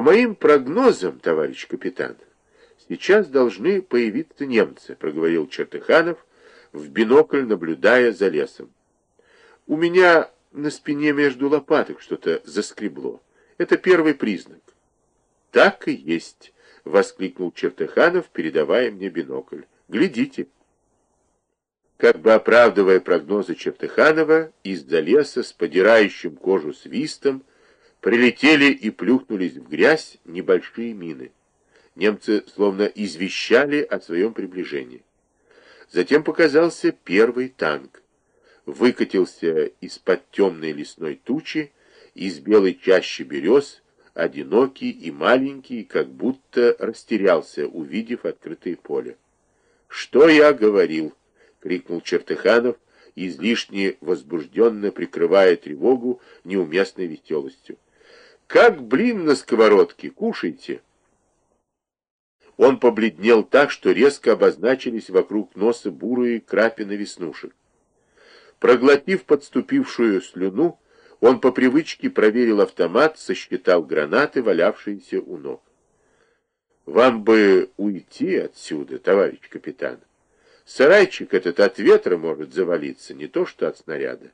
По моим прогнозам, товарищ капитан, сейчас должны появиться немцы, проговорил Чертыханов, в бинокль наблюдая за лесом. У меня на спине между лопаток что-то заскребло. Это первый признак. Так и есть, воскликнул Чертыханов, передавая мне бинокль. Глядите. Как бы оправдывая прогнозы Чертыханова, из-за леса с подирающим кожу свистом прилетели и плюхнулись в грязь небольшие мины. Немцы словно извещали о своем приближении. Затем показался первый танк. Выкатился из-под темной лесной тучи, из белой чащи берез, одинокий и маленький, как будто растерялся, увидев открытое поле. «Что я говорил?» — крикнул Чертыханов, излишне возбужденно прикрывая тревогу неуместной веселостью. Как блин на сковородке, кушайте. Он побледнел так, что резко обозначились вокруг носа бурые крапины веснушек. Проглотив подступившую слюну, он по привычке проверил автомат, сосчитал гранаты, валявшиеся у ног. «Вам бы уйти отсюда, товарищ капитан. Сарайчик этот от ветра может завалиться, не то что от снаряда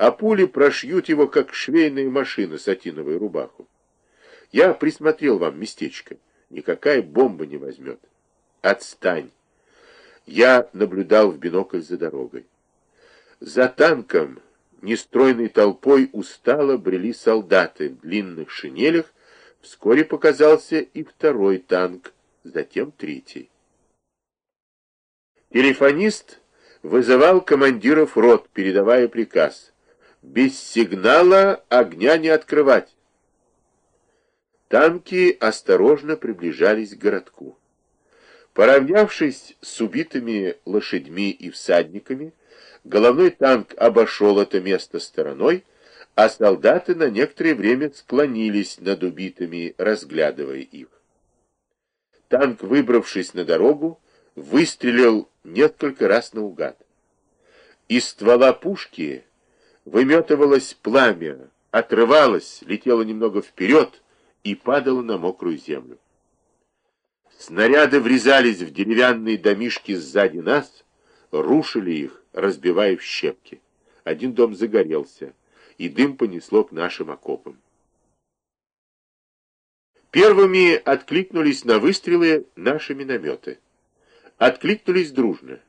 а пули прошьют его, как швейная машина сатиновую рубаху. Я присмотрел вам местечко. Никакая бомба не возьмет. Отстань. Я наблюдал в бинокль за дорогой. За танком нестройной толпой устало брели солдаты в длинных шинелях. Вскоре показался и второй танк, затем третий. Телефонист вызывал командиров рот, передавая приказ без сигнала огня не открывать. Танки осторожно приближались к городку. Поравнявшись с убитыми лошадьми и всадниками, головной танк обошел это место стороной, а солдаты на некоторое время склонились над убитыми, разглядывая их. Танк, выбравшись на дорогу, выстрелил несколько раз наугад. Из ствола пушки выметывалось пламя, отрывалось, летело немного вперед и падало на мокрую землю. Снаряды врезались в деревянные домишки сзади нас, рушили их, разбивая в щепки. Один дом загорелся, и дым понесло к нашим окопам. Первыми откликнулись на выстрелы наши минометы. Откликнулись дружно.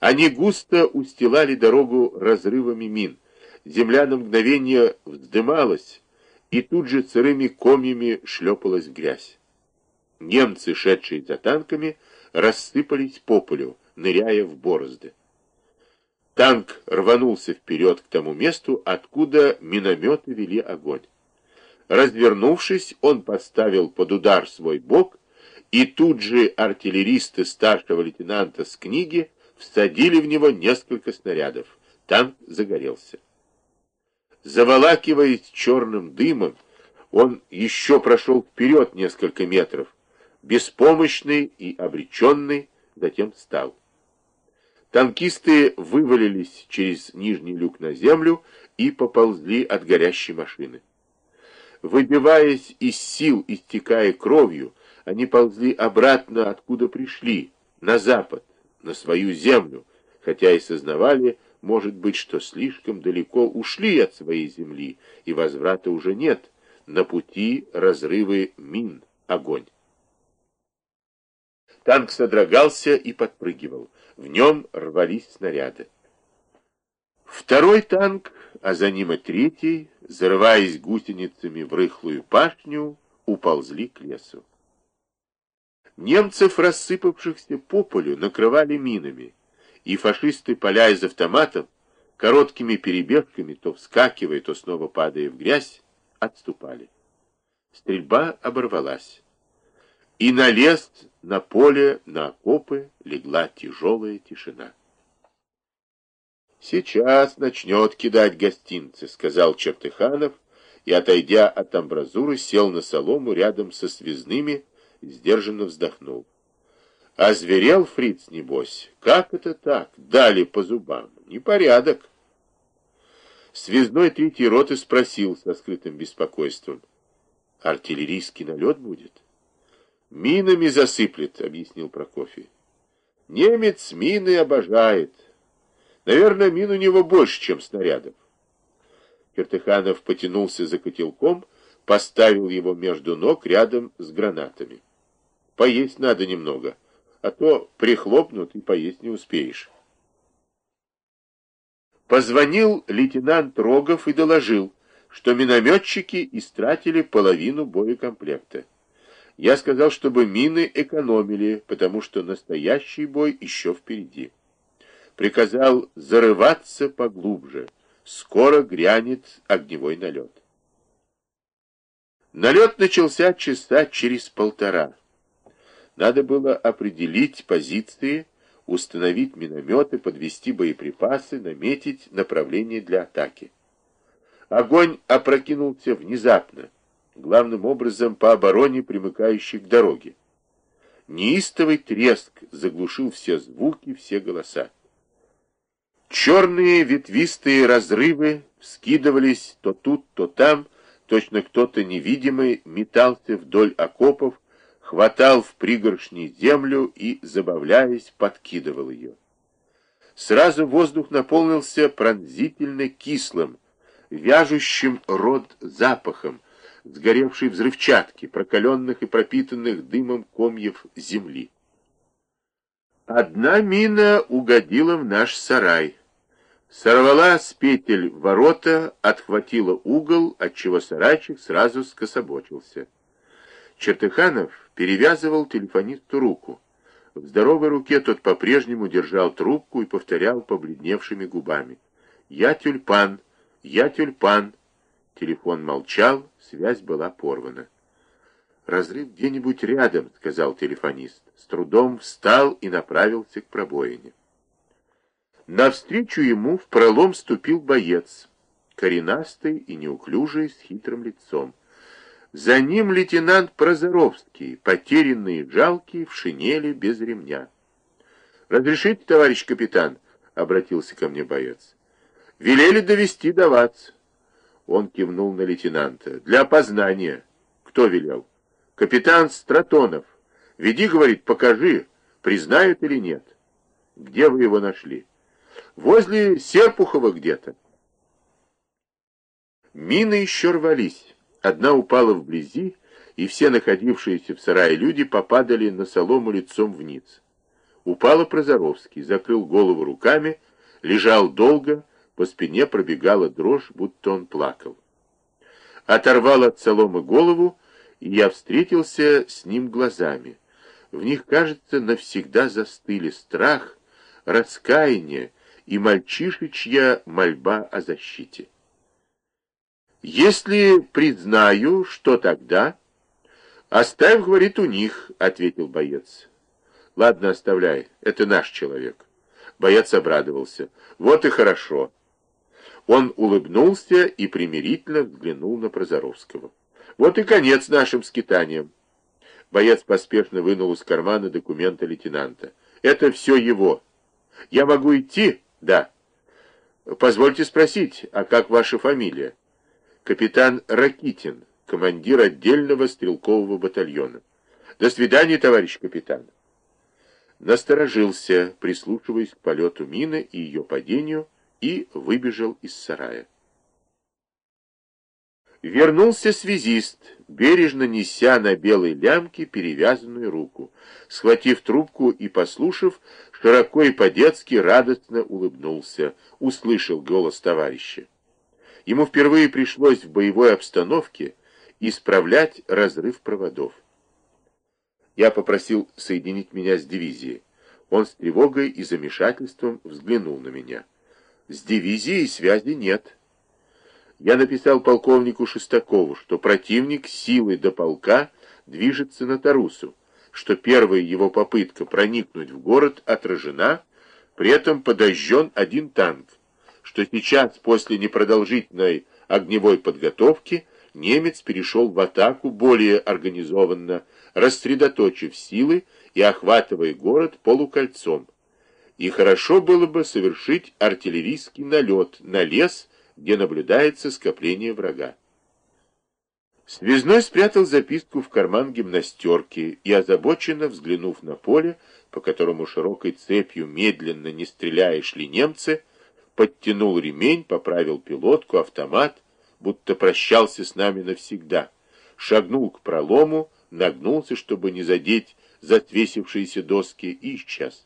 Они густо устилали дорогу разрывами мин, земля на мгновение вздымалась и тут же сырыми комьями шлепалась грязь. Немцы, шедшие за танками, рассыпались по полю, ныряя в борозды. Танк рванулся вперед к тому месту, откуда минометы вели огонь. Развернувшись, он поставил под удар свой бок, и тут же артиллеристы старшего лейтенанта с книги всадили в него несколько снарядов. Танк загорелся. Заволакиваясь черным дымом, он еще прошел вперед несколько метров, беспомощный и обреченный, затем встал. Танкисты вывалились через нижний люк на землю и поползли от горящей машины. Выбиваясь из сил, истекая кровью, они ползли обратно, откуда пришли, на запад, на свою землю, хотя и сознавали, может быть, что слишком далеко ушли от своей земли, и возврата уже нет. На пути разрывы мин, огонь. Танк содрогался и подпрыгивал. В нем рвались снаряды. Второй танк, а за ним и третий, зарываясь гусеницами в рыхлую пашню, уползли к лесу. Немцев, рассыпавшихся по полю, накрывали минами и фашисты, поля из автоматов, короткими перебежками, то вскакивая, то снова падая в грязь, отступали. Стрельба оборвалась. И на лес, на поле, на окопы легла тяжелая тишина. «Сейчас начнет кидать гостинцы», — сказал Чертыханов, и, отойдя от амбразуры, сел на солому рядом со связными, сдержанно вздохнул. Озверел фриц, небось. Как это так? Дали по зубам. Непорядок. Связной третий роты спросил со скрытым беспокойством. Артиллерийский налет будет? Минами засыплет, объяснил Прокофий. Немец мины обожает. Наверное, мин у него больше, чем снарядов. Киртыханов потянулся за котелком, поставил его между ног рядом с гранатами. Поесть надо немного, а то прихлопнут и поесть не успеешь. Позвонил лейтенант Рогов и доложил, что минометчики истратили половину боекомплекта. Я сказал, чтобы мины экономили, потому что настоящий бой еще впереди. Приказал зарываться поглубже. Скоро грянет огневой налет. Налет начался часа через полтора. Надо было определить позиции, установить минометы, подвести боеприпасы, наметить направление для атаки. Огонь опрокинулся внезапно главным образом по обороне, примыкающей к дороге. Неистовый треск заглушил все звуки, все голоса. Черные ветвистые разрывы скидывались то тут, то там, точно кто-то невидимый метался вдоль окопов, хватал в пригоршни землю и, забавляясь, подкидывал ее. Сразу воздух наполнился пронзительно кислым, вяжущим рот запахом, сгоревшей взрывчатки, прокаленных и пропитанных дымом комьев земли. Одна мина угодила в наш сарай. Сорвала с петель ворота, отхватила угол, отчего сарайчик сразу скособочился. Чертыханов перевязывал телефонисту руку. В здоровой руке тот по-прежнему держал трубку и повторял побледневшими губами. «Я тюльпан! Я тюльпан!» Телефон молчал, связь была порвана. «Разрыв где-нибудь рядом», — сказал телефонист. С трудом встал и направился к пробоине. Навстречу ему в пролом ступил боец, коренастый и неуклюжий, с хитрым лицом. За ним лейтенант Прозоровский, потерянный жалкий, в шинели без ремня. «Разрешите, товарищ капитан?» — обратился ко мне боец. «Велели довести до вас». Он кивнул на лейтенанта. «Для опознания». «Кто велел?» «Капитан Стратонов. Веди, — говорит, — покажи, признают или нет». «Где вы его нашли?» «Возле Серпухова где-то». Мины еще рвались. Одна упала вблизи, и все находившиеся в сарае люди попадали на солому лицом вниз. Упала Прозоровский, закрыл голову руками, лежал долго, по спине пробегала дрожь, будто он плакал. Оторвал от соломы голову, и я встретился с ним глазами. В них, кажется, навсегда застыли страх, раскаяние и мальчишечья мольба о защите. «Если признаю, что тогда...» «Оставь, — говорит, — у них», — ответил боец. «Ладно, оставляй, это наш человек». Боец обрадовался. «Вот и хорошо». Он улыбнулся и примирительно взглянул на Прозоровского. «Вот и конец нашим скитаниям». Боец поспешно вынул из кармана документы лейтенанта. «Это все его. Я могу идти?» «Да». «Позвольте спросить, а как ваша фамилия?» «Капитан Ракитин, командир отдельного стрелкового батальона». «До свидания, товарищ капитан». Насторожился, прислушиваясь к полету мины и ее падению, и выбежал из сарая. Вернулся связист, бережно неся на белой лямке перевязанную руку. Схватив трубку и послушав, широко и по-детски радостно улыбнулся, услышал голос товарища. Ему впервые пришлось в боевой обстановке исправлять разрыв проводов. Я попросил соединить меня с дивизией. Он с тревогой и замешательством взглянул на меня. С дивизией связи нет. Я написал полковнику Шестакову, что противник силой до полка движется на Тарусу, что первая его попытка проникнуть в город отражена, при этом подожжен один танк, что сейчас после непродолжительной огневой подготовки немец перешел в атаку более организованно, рассредоточив силы и охватывая город полукольцом и хорошо было бы совершить артиллерийский налет на лес, где наблюдается скопление врага. Связной спрятал записку в карман гимнастерки и, озабоченно взглянув на поле, по которому широкой цепью медленно, не стреляя, шли немцы, подтянул ремень, поправил пилотку, автомат, будто прощался с нами навсегда, шагнул к пролому, нагнулся, чтобы не задеть затвесившиеся доски, и исчез.